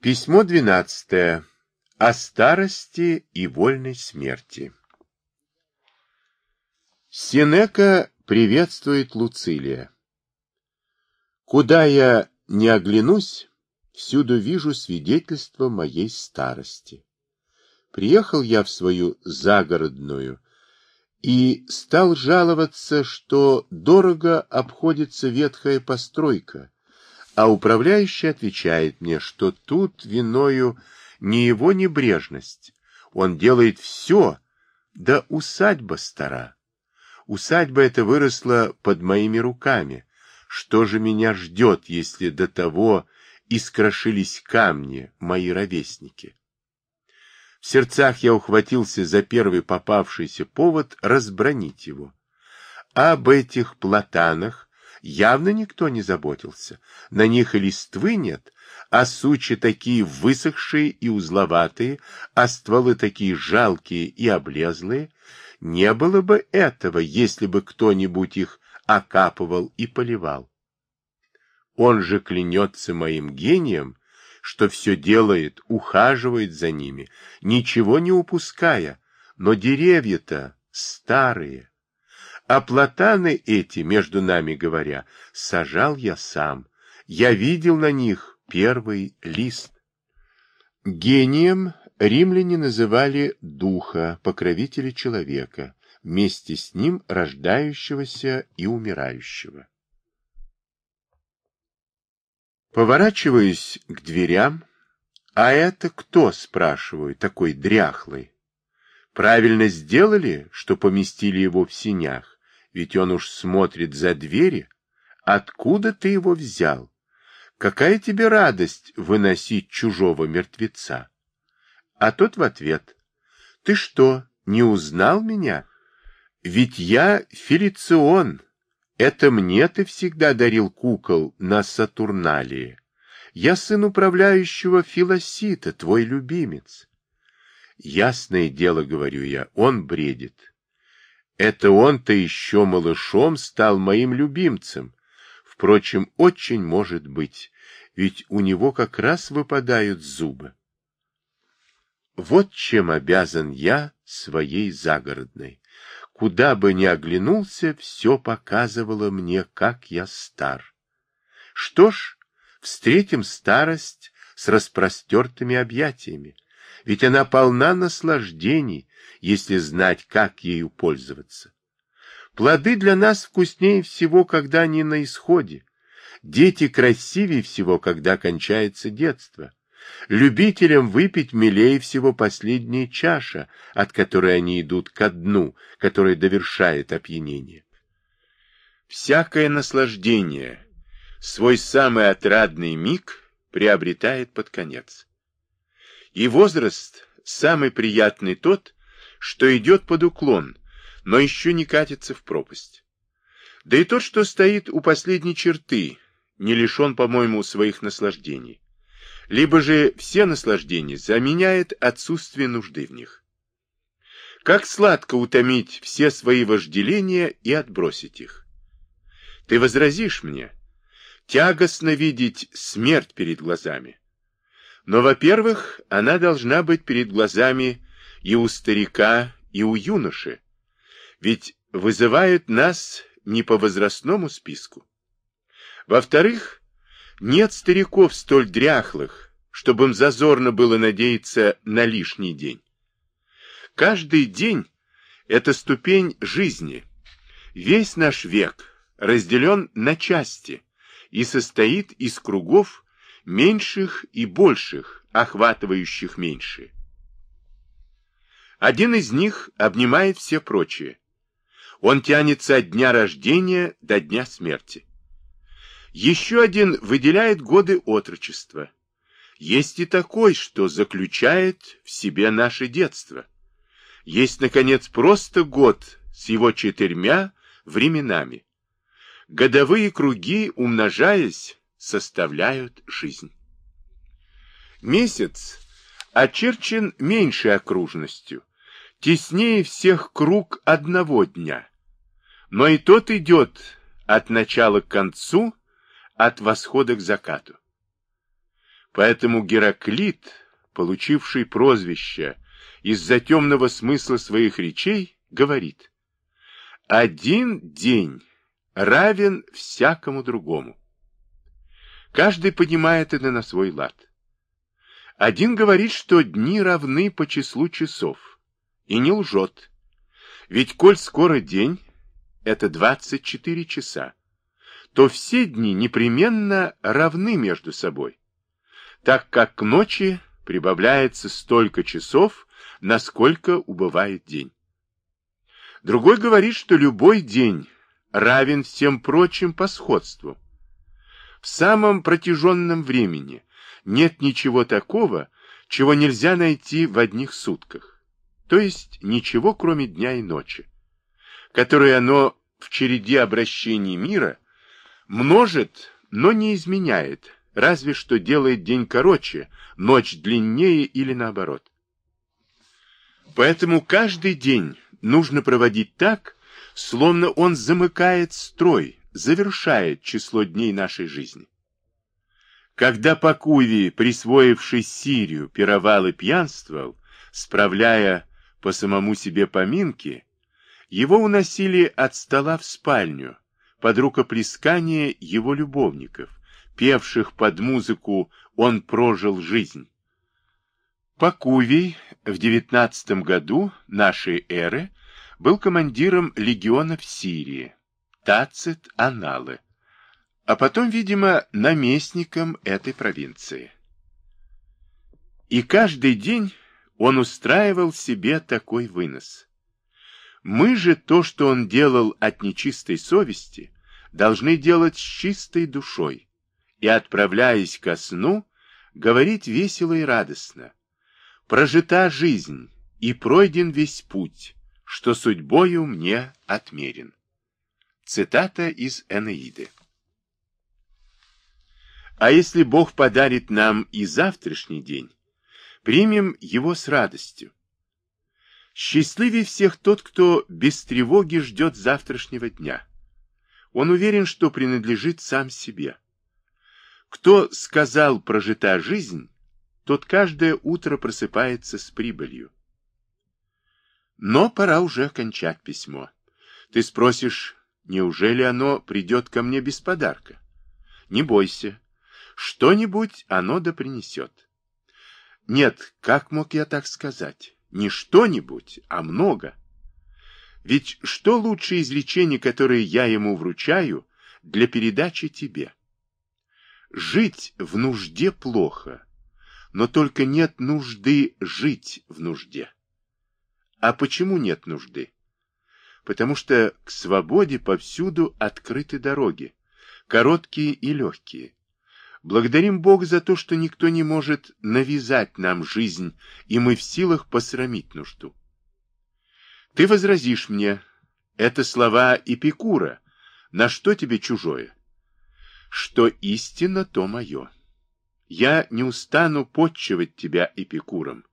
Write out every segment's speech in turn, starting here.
Письмо двенадцатое. О старости и вольной смерти. Синека приветствует Луцилия. Куда я не оглянусь, всюду вижу свидетельство моей старости. Приехал я в свою загородную и стал жаловаться, что дорого обходится ветхая постройка, а управляющий отвечает мне, что тут виною не его небрежность. Он делает все, да усадьба стара. Усадьба эта выросла под моими руками. Что же меня ждет, если до того искрошились камни, мои ровесники? В сердцах я ухватился за первый попавшийся повод разбронить его. Об этих платанах явно никто не заботился. На них и листвы нет, а сучи такие высохшие и узловатые, а стволы такие жалкие и облезлые. Не было бы этого, если бы кто-нибудь их окапывал и поливал. Он же клянется моим гением, что все делает, ухаживает за ними, ничего не упуская, но деревья-то старые. А платаны эти, между нами говоря, сажал я сам. Я видел на них первый лист. Гением римляне называли духа, покровителя человека, вместе с ним рождающегося и умирающего. Поворачиваясь к дверям, а это кто, спрашиваю, такой дряхлый? Правильно сделали, что поместили его в синях? Ведь он уж смотрит за двери. Откуда ты его взял? Какая тебе радость выносить чужого мертвеца? А тот в ответ. Ты что, не узнал меня? Ведь я Фелицион. Это мне ты всегда дарил кукол на Сатурналии. Я сын управляющего Филосита, твой любимец. Ясное дело, говорю я, он бредит. Это он-то еще малышом стал моим любимцем. Впрочем, очень может быть, ведь у него как раз выпадают зубы. Вот чем обязан я своей загородной. Куда бы ни оглянулся, все показывало мне, как я стар. Что ж, встретим старость с распростертыми объятиями, ведь она полна наслаждений, если знать, как ею пользоваться. Плоды для нас вкуснее всего, когда они на исходе. Дети красивее всего, когда кончается детство. Любителям выпить милее всего последняя чаша, от которой они идут ко дну, которая довершает опьянение. Всякое наслаждение, свой самый отрадный миг приобретает под конец. И возраст самый приятный тот, что идет под уклон, но еще не катится в пропасть. Да и тот, что стоит у последней черты, не лишен, по-моему, своих наслаждений. Либо же все наслаждения заменяет отсутствие нужды в них. Как сладко утомить все свои вожделения и отбросить их. Ты возразишь мне, тягостно видеть смерть перед глазами. Но, во-первых, она должна быть перед глазами и у старика, и у юноши, ведь вызывают нас не по возрастному списку. Во-вторых, нет стариков столь дряхлых, чтобы им зазорно было надеяться на лишний день. Каждый день – это ступень жизни. Весь наш век разделен на части и состоит из кругов меньших и больших, охватывающих меньшие. Один из них обнимает все прочие. Он тянется от дня рождения до дня смерти. Еще один выделяет годы отрочества. Есть и такой, что заключает в себе наше детство. Есть, наконец, просто год с его четырьмя временами. Годовые круги, умножаясь, составляют жизнь. Месяц очерчен меньшей окружностью, теснее всех круг одного дня. Но и тот идет от начала к концу, от восхода к закату. Поэтому Гераклит, получивший прозвище из-за темного смысла своих речей, говорит «Один день равен всякому другому». Каждый понимает это на свой лад. Один говорит, что дни равны по числу часов, и не лжет. Ведь коль скоро день — это 24 часа, то все дни непременно равны между собой, так как к ночи прибавляется столько часов, насколько убывает день. Другой говорит, что любой день равен всем прочим по сходству. В самом протяженном времени нет ничего такого, чего нельзя найти в одних сутках, то есть ничего, кроме дня и ночи, которые оно в череде обращений мира множит, но не изменяет, разве что делает день короче, ночь длиннее или наоборот. Поэтому каждый день нужно проводить так, словно он замыкает строй, завершает число дней нашей жизни. Когда Пакуви, присвоивший Сирию, пировал и пьянствовал, справляя по самому себе поминки, его уносили от стола в спальню, под рукоплескание его любовников, певших под музыку «Он прожил жизнь». Пакувий в девятнадцатом году нашей эры был командиром легиона в Сирии, Тацит Аналы, а потом, видимо, наместником этой провинции. И каждый день он устраивал себе такой вынос. Мы же то, что он делал от нечистой совести, должны делать с чистой душой и, отправляясь ко сну, говорить весело и радостно, Прожита жизнь, и пройден весь путь, что судьбою мне отмерен. Цитата из Энеиды. А если Бог подарит нам и завтрашний день, примем его с радостью. Счастливее всех тот, кто без тревоги ждет завтрашнего дня. Он уверен, что принадлежит сам себе. Кто сказал «прожита жизнь», тот каждое утро просыпается с прибылью. Но пора уже кончать письмо. Ты спросишь, неужели оно придет ко мне без подарка? Не бойся, что-нибудь оно да принесет. Нет, как мог я так сказать? Не что-нибудь, а много. Ведь что лучше изречений, которые я ему вручаю, для передачи тебе? Жить в нужде плохо, но только нет нужды жить в нужде. А почему нет нужды? Потому что к свободе повсюду открыты дороги, короткие и легкие. Благодарим Бога за то, что никто не может навязать нам жизнь, и мы в силах посрамить нужду. Ты возразишь мне, это слова Эпикура, на что тебе чужое? Что истина, то мое. Я не устану подчивать тебя Эпикуром,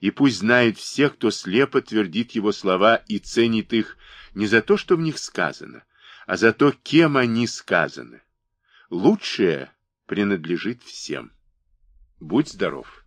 и пусть знает все, кто слепо твердит его слова и ценит их не за то, что в них сказано, а за то, кем они сказаны. Лучшее принадлежит всем. Будь здоров.